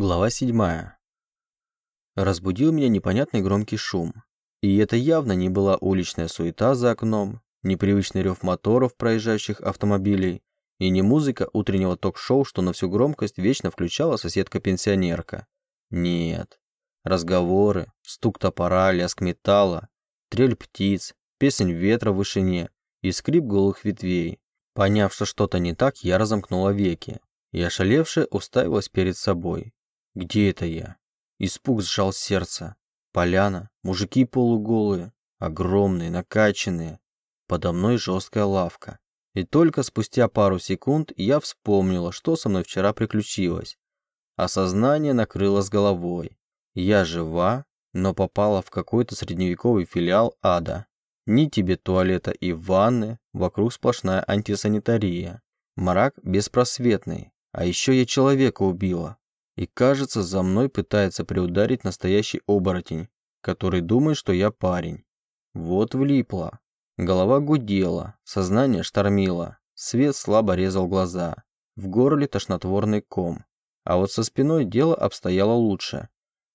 Глава 7. Разбудил меня непонятный громкий шум. И это явно не была уличная суета за окном, непривычный рев моторов проезжающих автомобилей и не музыка утреннего ток-шоу, что на всю громкость вечно включала соседка-пенсионерка. Нет. Разговоры, стук топора, лязг металла, трель птиц, песнь ветра в вышине и скрип голых ветвей. Поняв, что что-то не так, я разомкнула веки и ошалевшая уставилась перед собой. Где это я? Испуг сжал сердце. Поляна, мужики полуголые, огромные, накачанные. Подо мной жесткая лавка. И только спустя пару секунд я вспомнила, что со мной вчера приключилось. Осознание накрыло с головой. Я жива, но попала в какой-то средневековый филиал ада. Ни тебе туалета и ванны, вокруг сплошная антисанитария. Мрак беспросветный. А еще я человека убила. И кажется, за мной пытается приударить настоящий оборотень, который думает, что я парень. Вот влипла. Голова гудела, сознание штормило, свет слабо резал глаза, в горле тошнотворный ком. А вот со спиной дело обстояло лучше.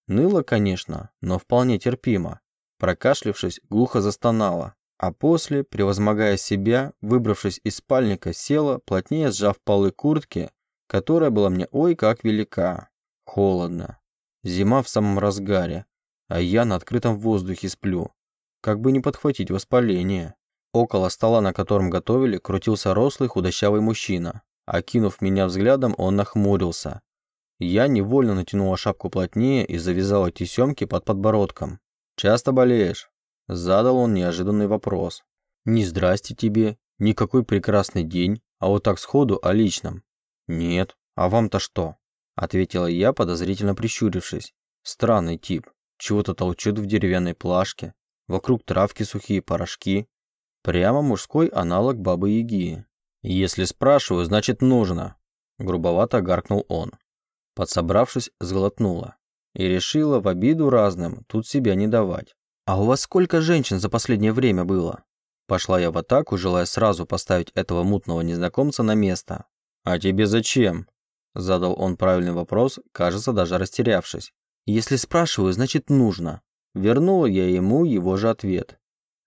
Ныло, конечно, но вполне терпимо. Прокашлявшись, глухо застонала, а после, превозмогая себя, выбравшись из спальника, села, плотнее сжав полы куртки, которая была мне ой как велика. Холодно. Зима в самом разгаре, а я на открытом воздухе сплю. Как бы не подхватить воспаление. Около стола, на котором готовили, крутился рослый худощавый мужчина. Окинув меня взглядом, он нахмурился. Я невольно натянула шапку плотнее и завязала тесемки под подбородком. «Часто болеешь?» Задал он неожиданный вопрос. «Не здрасте тебе, никакой прекрасный день, а вот так сходу о личном». «Нет, а вам-то что?» Ответила я, подозрительно прищурившись. Странный тип. Чего-то толчет в деревянной плашке. Вокруг травки сухие порошки. Прямо мужской аналог бабы-яги. «Если спрашиваю, значит нужно», – грубовато гаркнул он. Подсобравшись, сглотнула. И решила в обиду разным тут себя не давать. «А у вас сколько женщин за последнее время было?» Пошла я в атаку, желая сразу поставить этого мутного незнакомца на место. «А тебе зачем?» Задал он правильный вопрос, кажется, даже растерявшись. Если спрашиваю, значит нужно. Вернула я ему его же ответ.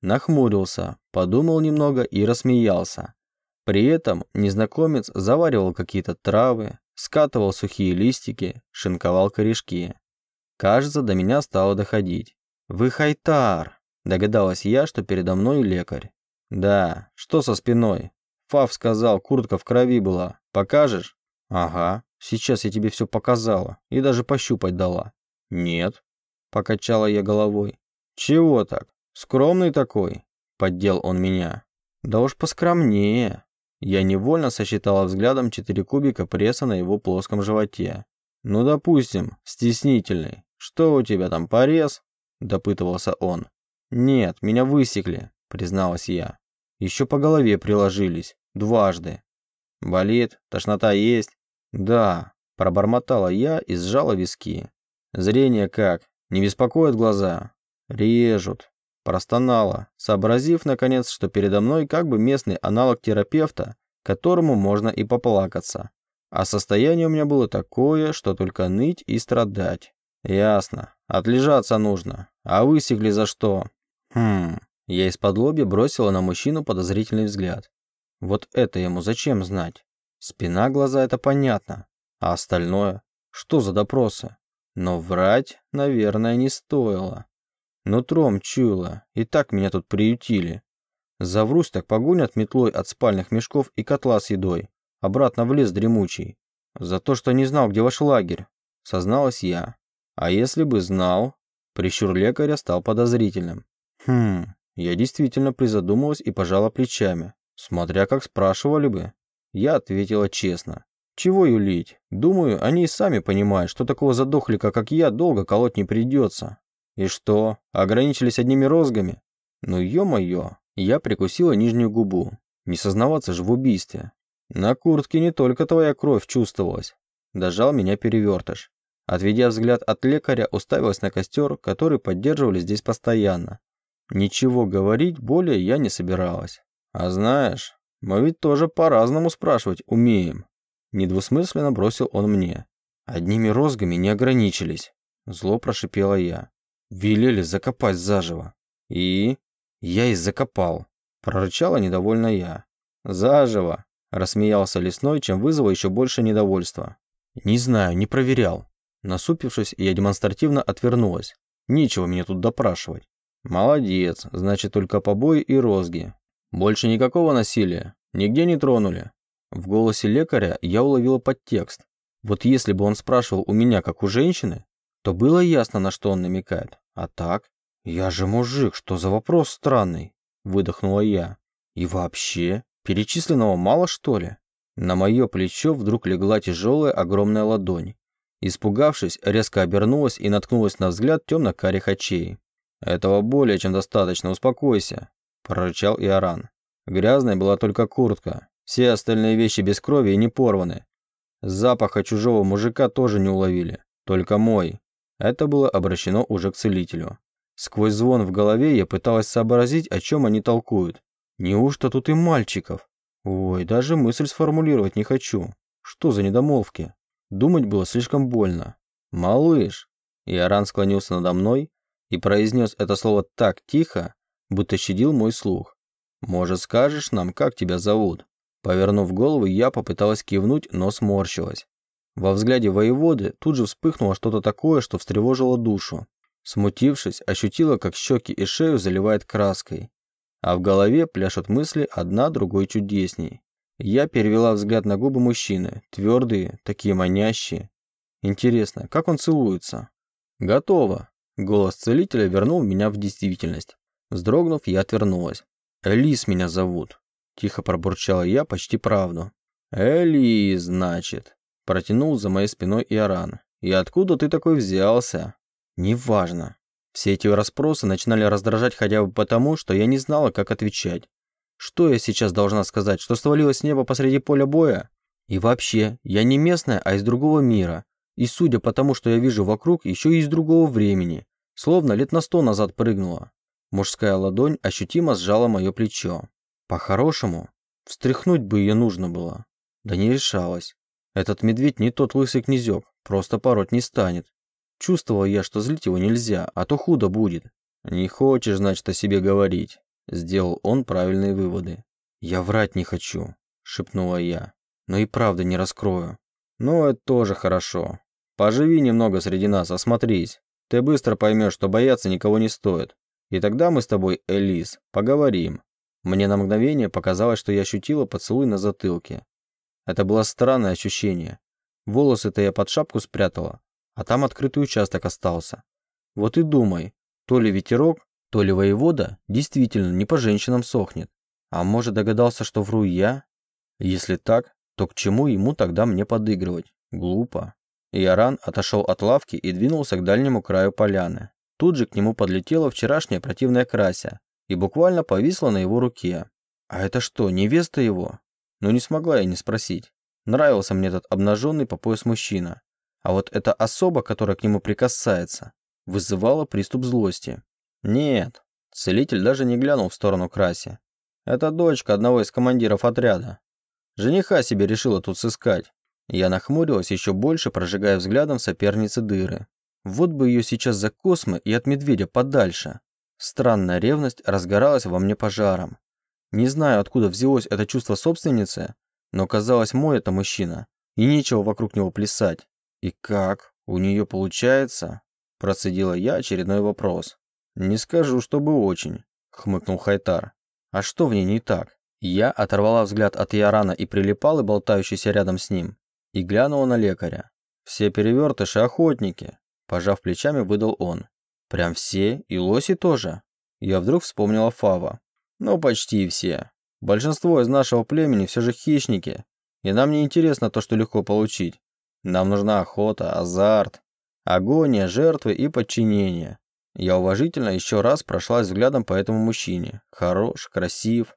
Нахмурился, подумал немного и рассмеялся. При этом незнакомец заваривал какие-то травы, скатывал сухие листики, шинковал корешки. Кажется, до меня стало доходить. «Вы хайтар!» Догадалась я, что передо мной лекарь. «Да, что со спиной?» Фав сказал, куртка в крови была. «Покажешь?» «Ага, сейчас я тебе все показала и даже пощупать дала». «Нет», – покачала я головой. «Чего так? Скромный такой?» – поддел он меня. «Да уж поскромнее». Я невольно сосчитала взглядом четыре кубика пресса на его плоском животе. «Ну, допустим, стеснительный. Что у тебя там, порез?» – допытывался он. «Нет, меня высекли», – призналась я. «Еще по голове приложились. Дважды. Болит? Тошнота есть? Да, пробормотала я и сжала виски. Зрение как? Не беспокоят глаза? Режут. Простонала, сообразив, наконец, что передо мной как бы местный аналог терапевта, которому можно и поплакаться. А состояние у меня было такое, что только ныть и страдать. Ясно. Отлежаться нужно. А высекли за что? Хм. Я из-под лоби бросила на мужчину подозрительный взгляд. Вот это ему зачем знать? Спина, глаза – это понятно. А остальное? Что за допросы? Но врать, наверное, не стоило. Нутром чуяло, и так меня тут приютили. Заврусь так погонят метлой от спальных мешков и котла с едой. Обратно в лес дремучий. За то, что не знал, где ваш лагерь, созналась я. А если бы знал, прищур лекаря стал подозрительным. Хм, я действительно призадумалась и пожала плечами. Смотря как спрашивали бы. Я ответила честно. Чего юлить? Думаю, они и сами понимают, что такого задохлика, как я, долго колоть не придется. И что, ограничились одними розгами? Ну ё-моё, я прикусила нижнюю губу. Не сознаваться же в убийстве. На куртке не только твоя кровь чувствовалась. Дожал меня перевертыш. Отведя взгляд от лекаря, уставилась на костер, который поддерживали здесь постоянно. Ничего говорить более я не собиралась. А знаешь, мы ведь тоже по-разному спрашивать умеем. Недвусмысленно бросил он мне. Одними розгами не ограничились. Зло прошипела я. Велели закопать заживо. И... Я и закопал. Прорычала недовольно я. Заживо. Рассмеялся лесной, чем вызвало еще больше недовольства. Не знаю, не проверял. Насупившись, я демонстративно отвернулась. Нечего меня тут допрашивать. Молодец, значит только побои и розги. Больше никакого насилия. Нигде не тронули. В голосе лекаря я уловила подтекст. Вот если бы он спрашивал у меня, как у женщины, то было ясно, на что он намекает. А так? Я же мужик, что за вопрос странный? Выдохнула я. И вообще, перечисленного мало, что ли? На мое плечо вдруг легла тяжелая огромная ладонь. Испугавшись, резко обернулась и наткнулась на взгляд темно-карих очей. «Этого более чем достаточно, успокойся», – прорычал Иоран. Грязной была только куртка. Все остальные вещи без крови и не порваны. Запаха чужого мужика тоже не уловили. Только мой. Это было обращено уже к целителю. Сквозь звон в голове я пыталась сообразить, о чем они толкуют. Неужто тут и мальчиков? Ой, даже мысль сформулировать не хочу. Что за недомолвки? Думать было слишком больно. «Малыш!» Иоран склонился надо мной и произнес это слово так тихо, будто щадил мой слух. «Может, скажешь нам, как тебя зовут?» Повернув голову, я попыталась кивнуть, но сморщилась. Во взгляде воеводы тут же вспыхнуло что-то такое, что встревожило душу. Смутившись, ощутила, как щеки и шею заливает краской. А в голове пляшут мысли одна другой чудесней. Я перевела взгляд на губы мужчины, твердые, такие манящие. Интересно, как он целуется? Готово. Голос целителя вернул меня в действительность. Вздрогнув, я отвернулась. Элис меня зовут. Тихо пробурчала я почти правду. Элис, значит. Протянул за моей спиной Иоран. И откуда ты такой взялся? Неважно. Все эти расспросы начинали раздражать хотя бы потому, что я не знала, как отвечать. Что я сейчас должна сказать, что свалилось с неба посреди поля боя? И вообще, я не местная, а из другого мира. И судя по тому, что я вижу вокруг, еще и из другого времени. Словно лет на сто назад прыгнула. Мужская ладонь ощутимо сжала мое плечо. По-хорошему, встряхнуть бы ее нужно было. Да не решалась. Этот медведь не тот лысый князек, просто пороть не станет. Чувствовал я, что злить его нельзя, а то худо будет. Не хочешь, значит, о себе говорить. Сделал он правильные выводы. «Я врать не хочу», – шепнула я. «Но и правда не раскрою». «Ну, это тоже хорошо. Поживи немного среди нас, осмотрись. Ты быстро поймешь, что бояться никого не стоит. И тогда мы с тобой, Элис, поговорим». Мне на мгновение показалось, что я ощутила поцелуй на затылке. Это было странное ощущение. Волосы-то я под шапку спрятала, а там открытый участок остался. Вот и думай, то ли ветерок, то ли воевода действительно не по женщинам сохнет. А может догадался, что вру я? Если так, то к чему ему тогда мне подыгрывать? Глупо. Иоран отошел от лавки и двинулся к дальнему краю поляны. Тут же к нему подлетела вчерашняя противная крася и буквально повисла на его руке. А это что, невеста его? Но не смогла я не спросить. Нравился мне этот обнаженный по пояс мужчина. А вот эта особа, которая к нему прикасается, вызывала приступ злости. Нет, целитель даже не глянул в сторону Краси. Это дочка одного из командиров отряда. Жениха себе решила тут сыскать. Я нахмурилась еще больше, прожигая взглядом соперницы дыры. Вот бы ее сейчас за космы и от медведя подальше. Странная ревность разгоралась во мне пожаром. Не знаю, откуда взялось это чувство собственницы, но казалось, мой это мужчина, и нечего вокруг него плясать. И как? У нее получается? Процедила я очередной вопрос. «Не скажу, чтобы очень», — хмыкнул Хайтар. «А что в ней не так?» Я оторвала взгляд от Ярана и прилипалы, болтающийся рядом с ним, и глянула на лекаря. «Все перевертыши охотники», – пожав плечами, выдал он. «Прям все? И лоси тоже?» Я вдруг вспомнила Фава. «Ну, почти все. Большинство из нашего племени все же хищники, и нам не интересно то, что легко получить. Нам нужна охота, азарт, агония, жертвы и подчинение. Я уважительно еще раз прошлась взглядом по этому мужчине. Хорош, красив.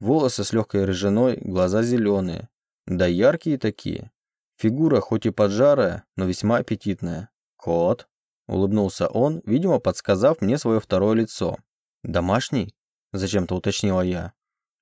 Волосы с легкой рыжиной, глаза зеленые. Да яркие такие. Фигура хоть и поджарая, но весьма аппетитная. «Кот?» – улыбнулся он, видимо, подсказав мне свое второе лицо. «Домашний?» – зачем-то уточнила я.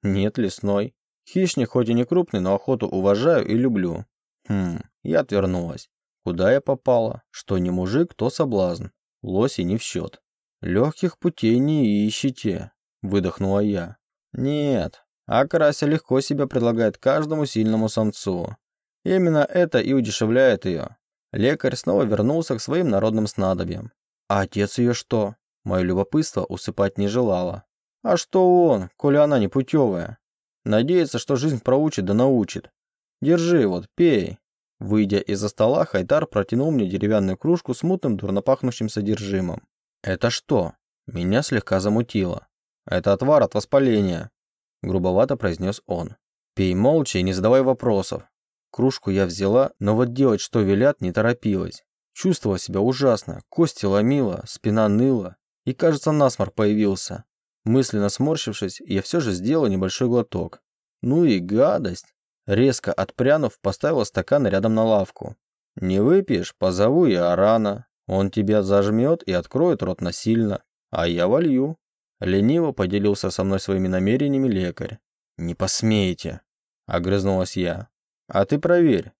«Нет, лесной. Хищник хоть и не крупный, но охоту уважаю и люблю». Хм, я отвернулась. Куда я попала? Что не мужик, то соблазн. Лоси не в счет. Легких путей не ищите, выдохнула я. Нет, Акрася легко себя предлагает каждому сильному самцу. Именно это и удешевляет ее. Лекарь снова вернулся к своим народным снадобьям. А отец ее что? Мое любопытство усыпать не желало. А что он, коли она не путевая? Надеется, что жизнь проучит да научит. Держи вот, пей. Выйдя из-за стола, Хайдар протянул мне деревянную кружку с мутным дурнопахнущим содержимым. «Это что?» Меня слегка замутило. «Это отвар от воспаления», — грубовато произнес он. «Пей молча и не задавай вопросов». Кружку я взяла, но вот делать, что велят, не торопилась. Чувствовала себя ужасно, кости ломила, спина ныла, и, кажется, насморк появился. Мысленно сморщившись, я все же сделала небольшой глоток. Ну и гадость. Резко отпрянув, поставила стакан рядом на лавку. «Не выпьешь, позову я Арана. Он тебя зажмет и откроет рот насильно, а я волью». Лениво поделился со мной своими намерениями лекарь. «Не посмеете», — огрызнулась я. «А ты проверь».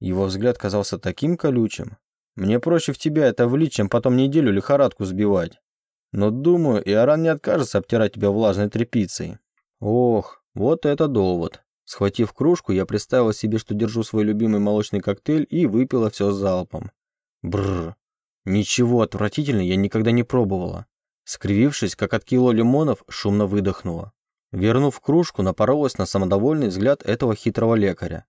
Его взгляд казался таким колючим. «Мне проще в тебя это влить, чем потом неделю лихорадку сбивать. Но думаю, Иоран не откажется обтирать тебя влажной тряпицей». Ох, вот это довод. Схватив кружку, я представила себе, что держу свой любимый молочный коктейль и выпила все залпом. Бррр. Ничего отвратительного я никогда не пробовала. Скривившись, как от кило лимонов, шумно выдохнула. Вернув кружку, напоролась на самодовольный взгляд этого хитрого лекаря.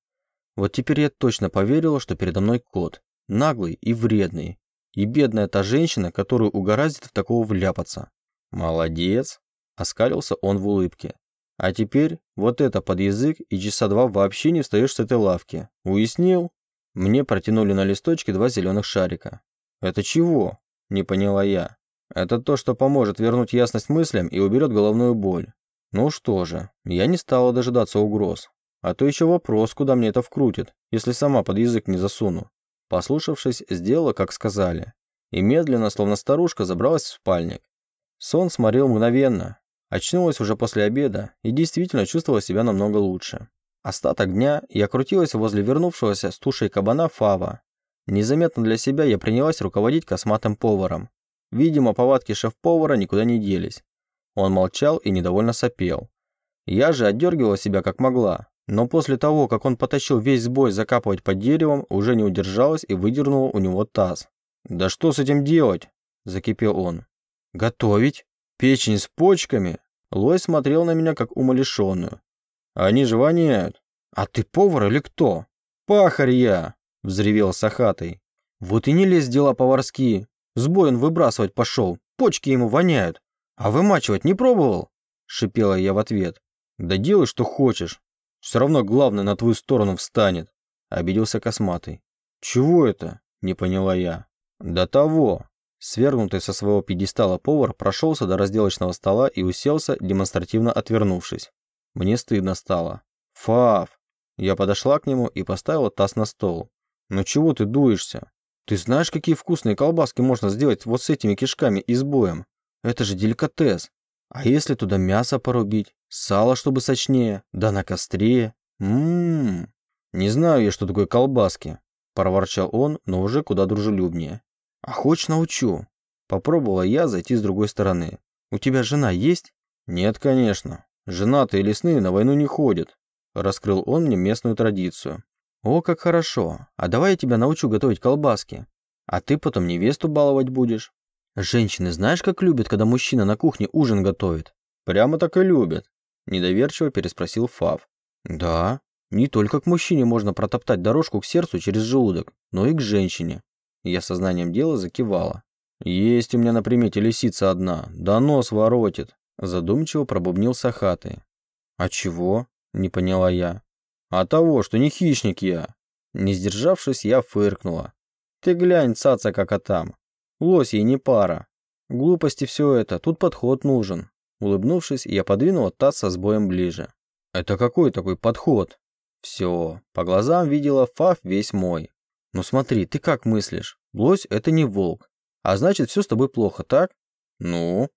Вот теперь я точно поверила, что передо мной кот. Наглый и вредный. И бедная та женщина, которую угораздит в такого вляпаться. «Молодец!» – оскалился он в улыбке. А теперь вот это под язык и часа два вообще не встаешь с этой лавки. Уяснил? Мне протянули на листочке два зеленых шарика. Это чего? Не поняла я. Это то, что поможет вернуть ясность мыслям и уберет головную боль. Ну что же, я не стала дожидаться угроз. А то еще вопрос, куда мне это вкрутит, если сама под язык не засуну. Послушавшись, сделала, как сказали. И медленно, словно старушка, забралась в спальник. Сон сморил мгновенно, Очнулась уже после обеда и действительно чувствовала себя намного лучше. Остаток дня я крутилась возле вернувшегося с тушей кабана Фава. Незаметно для себя я принялась руководить косматым поваром. Видимо, повадки шеф-повара никуда не делись. Он молчал и недовольно сопел. Я же отдергивала себя как могла, но после того, как он потащил весь сбой закапывать под деревом, уже не удержалась и выдернула у него таз. «Да что с этим делать?» – закипел он. «Готовить?» Печень с почками? Лой смотрел на меня, как умалишенную. Они же воняют. А ты повар или кто? Пахарь я, взревел Сахатый. Вот и не лезь дела поварские. Сбой он выбрасывать пошел. Почки ему воняют. А вымачивать не пробовал? Шипела я в ответ. Да делай, что хочешь. Все равно главное на твою сторону встанет. Обиделся Косматый. Чего это? Не поняла я. До того. Свергнутый со своего пьедестала повар прошелся до разделочного стола и уселся, демонстративно отвернувшись. Мне стыдно стало. «Фав!» Я подошла к нему и поставила таз на стол. «Ну чего ты дуешься? Ты знаешь, какие вкусные колбаски можно сделать вот с этими кишками и с боем? Это же деликатес. А если туда мясо порубить, сало, чтобы сочнее, да на костре? Ммм. Не знаю я, что такое колбаски, проворчал он, но уже куда дружелюбнее. А хочешь научу? Попробовала я зайти с другой стороны. У тебя жена есть? Нет, конечно. Женатые лесные на войну не ходят. Раскрыл он мне местную традицию. О, как хорошо. А давай я тебя научу готовить колбаски. А ты потом невесту баловать будешь. Женщины знаешь, как любят, когда мужчина на кухне ужин готовит? Прямо так и любят. Недоверчиво переспросил Фав. Да, не только к мужчине можно протоптать дорожку к сердцу через желудок, но и к женщине. Я сознанием дела закивала. «Есть у меня на примете лисица одна, да нос воротит», задумчиво пробубнил Сахаты. «А чего?» – не поняла я. «А того, что не хищник я». Не сдержавшись, я фыркнула. «Ты глянь, цаца как там. Лось ей не пара. Глупости все это, тут подход нужен». Улыбнувшись, я подвинула таз со сбоем ближе. «Это какой такой подход?» «Все, по глазам видела фаф весь мой. Ну смотри, ты как мыслишь? Лось – это не волк. А значит, все с тобой плохо, так? Ну?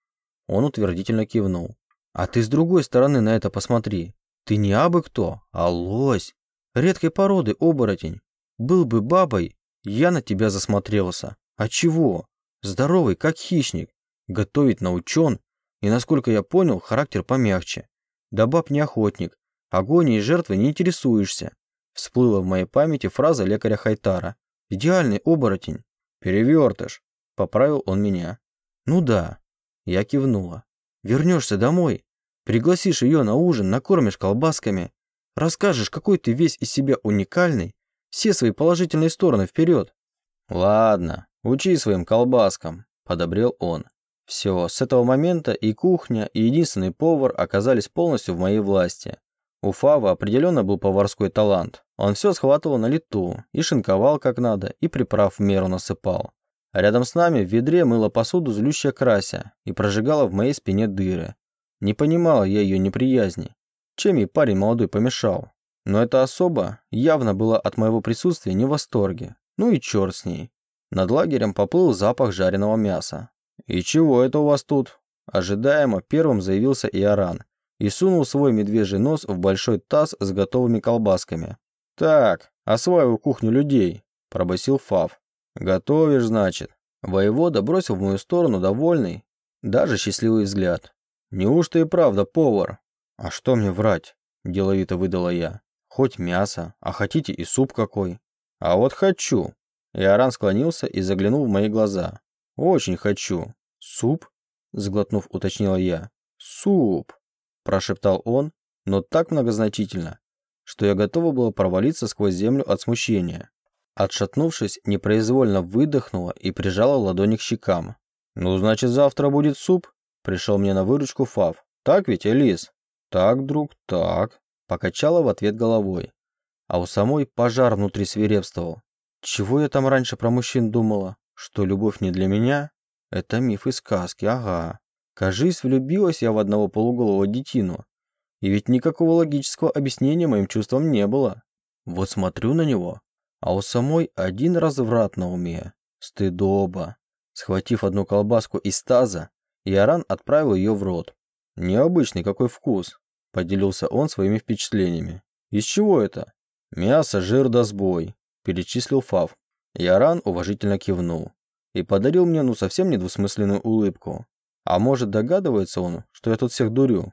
Он утвердительно кивнул. А ты с другой стороны на это посмотри. Ты не абы кто, а лось. Редкой породы оборотень. Был бы бабой, Я на тебя засмотрелся. А чего? Здоровый, как хищник. Готовить научен. И, насколько я понял, характер помягче. Да баб не охотник. Агонией жертвы не интересуешься. Всплыла в моей памяти фраза лекаря Хайтара. Идеальный оборотень. Перевертыш. Поправил он меня. Ну да. Я кивнула. Вернешься домой. Пригласишь ее на ужин, накормишь колбасками. Расскажешь, какой ты весь из себя уникальный. Все свои положительные стороны вперед. Ладно, учи своим колбаскам, подобрел он. Все, с этого момента и кухня, и единственный повар оказались полностью в моей власти. У Фава определенно был поварской талант. Он все схватывал на лету, и шинковал как надо, и приправ в меру насыпал. Рядом с нами в ведре мыла посуду злющая крася и прожигала в моей спине дыры. Не понимал я ее неприязни. Чем ей парень молодой помешал? Но эта особа явно была от моего присутствия не в восторге. Ну и черт с ней. Над лагерем поплыл запах жареного мяса. «И чего это у вас тут?» Ожидаемо первым заявился Иоран и сунул свой медвежий нос в большой таз с готовыми колбасками. «Так, осваиваю кухню людей», – пробасил Фав. «Готовишь, значит?» Воевода бросил в мою сторону довольный, даже счастливый взгляд. «Неужто и правда повар?» «А что мне врать?» – деловито выдала я. «Хоть мясо, а хотите и суп какой?» «А вот хочу!» Иоран склонился и заглянул в мои глаза. «Очень хочу!» «Суп?» – сглотнув, уточнила я. «Суп!» – прошептал он, но так многозначительно, что я готова была провалиться сквозь землю от смущения. Отшатнувшись, непроизвольно выдохнула и прижала ладони к щекам. «Ну, значит, завтра будет суп?» Пришел мне на выручку Фав. «Так ведь, Элис?» «Так, друг, так», – покачала в ответ головой. А у самой пожар внутри свирепствовал. Чего я там раньше про мужчин думала? Что любовь не для меня? Это миф и сказки, ага. Кажись, влюбилась я в одного полуголого детину. И ведь никакого логического объяснения моим чувствам не было. Вот смотрю на него, а у самой один разврат на уме. Стыдоба. Схватив одну колбаску из таза, Иоран отправил ее в рот. Необычный какой вкус, поделился он своими впечатлениями. Из чего это? Мясо, жир да сбой, перечислил Фав. Иоран уважительно кивнул и подарил мне ну совсем недвусмысленную улыбку. А может догадывается он, что я тут всех дурю?